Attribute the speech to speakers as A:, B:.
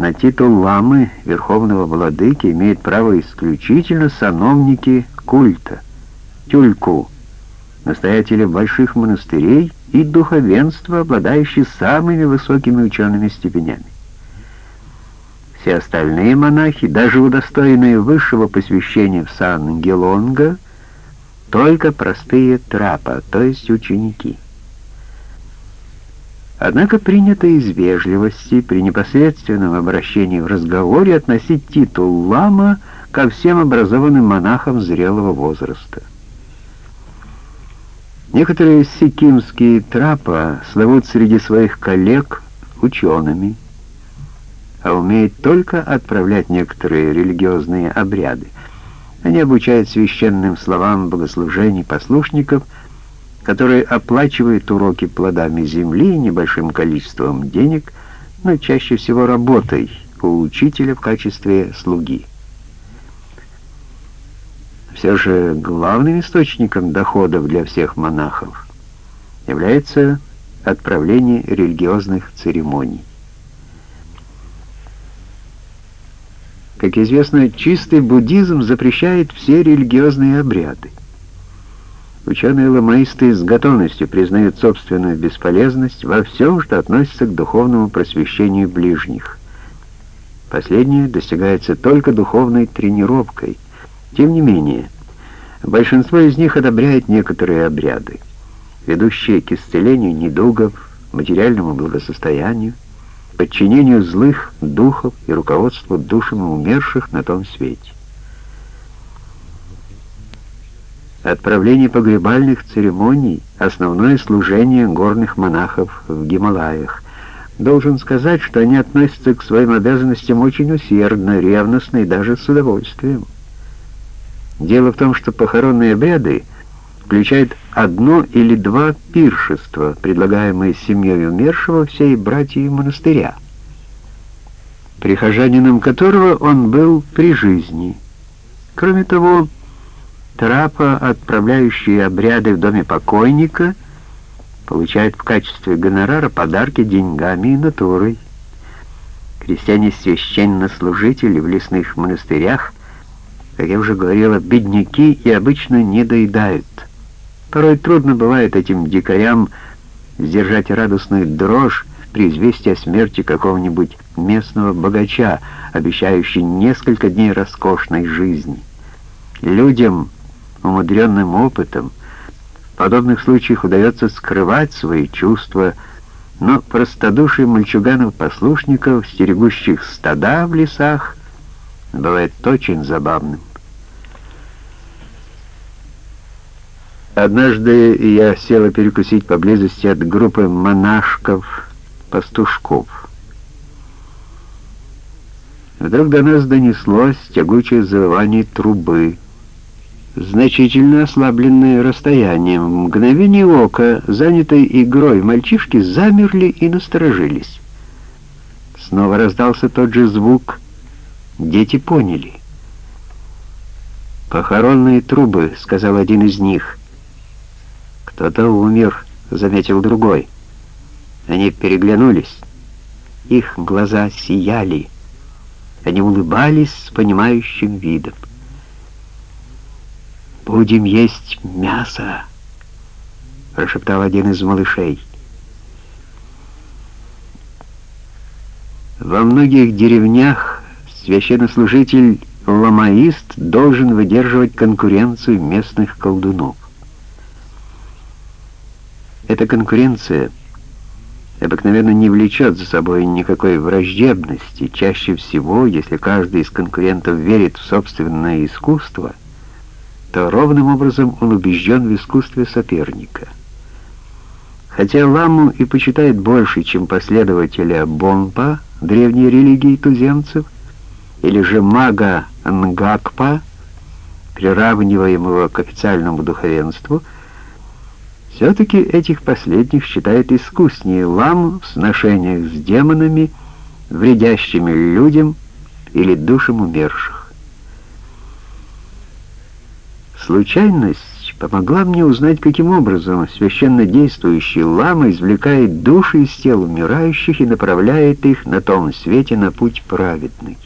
A: На титул ламы верховного владыки имеют право исключительно сановники культа, тюльку, настоятели больших монастырей и духовенство, обладающие самыми высокими учеными степенями. Все остальные монахи, даже удостоенные высшего посвящения в сан Гелонга, только простые трапа, то есть ученики. Однако принято из вежливости при непосредственном обращении в разговоре относить титул лама ко всем образованным монахам зрелого возраста. Некоторые сикимские трапа славут среди своих коллег учеными, а умеет только отправлять некоторые религиозные обряды. Они обучают священным словам богослужений послушников, которые оплачивают уроки плодами земли небольшим количеством денег, но чаще всего работой у учителя в качестве слуги. Все же главным источником доходов для всех монахов является отправление религиозных церемоний. Как известно, чистый буддизм запрещает все религиозные обряды. Ученые-ламаисты с готовностью признают собственную бесполезность во всем, что относится к духовному просвещению ближних. Последнее достигается только духовной тренировкой. Тем не менее, большинство из них одобряет некоторые обряды, ведущие к исцелению недугов, материальному благосостоянию, подчинению злых духов и руководству душами умерших на том свете. Отправление погребальных церемоний — основное служение горных монахов в Гималаях. Должен сказать, что они относятся к своим обязанностям очень усердно, ревностно и даже с удовольствием. Дело в том, что похоронные обряды включают одно или два пиршества, предлагаемые семьей умершего всей братьей монастыря, прихожанином которого он был при жизни. Кроме того, трапа, отправляющие обряды в доме покойника, получает в качестве гонорара подарки деньгами и натурой. Крестьяне-священнослужители в лесных монастырях, как я уже говорила, бедняки и обычно не доедают – Порой трудно бывает этим дикарям сдержать радостную дрожь при известии о смерти какого-нибудь местного богача, обещающий несколько дней роскошной жизни. Людям, умудренным опытом, в подобных случаях удается скрывать свои чувства, но простодушие мальчуганов-послушников, стерегущих стада в лесах, бывает очень забавным. Однажды я села перекусить поблизости от группы монашков-пастушков. Вдруг до нас донеслось тягучее завывание трубы, значительно ослабленное расстоянием. В мгновение ока, занятой игрой, мальчишки замерли и насторожились. Снова раздался тот же звук. Дети поняли. «Похоронные трубы», — сказал один из них. «Кто-то умер», — заметил другой. Они переглянулись. Их глаза сияли. Они улыбались с понимающим видом. «Будем есть мясо», — прошептал один из малышей. Во многих деревнях священнослужитель ламаист должен выдерживать конкуренцию местных колдунов. Эта конкуренция обыкновенно не влечет за собой никакой враждебности. Чаще всего, если каждый из конкурентов верит в собственное искусство, то ровным образом он убежден в искусстве соперника. Хотя ламу и почитает больше, чем последователя Бонпа, древней религии туземцев, или же мага Нгакпа, приравниваемого к официальному духовенству, все-таки этих последних считает искуснее лам в сношениях с демонами, вредящими людям или душам умерших. Случайность, помогла мне узнать, каким образом священно действующий лама извлекает души из тел умирающих и направляет их на том свете на путь праведный.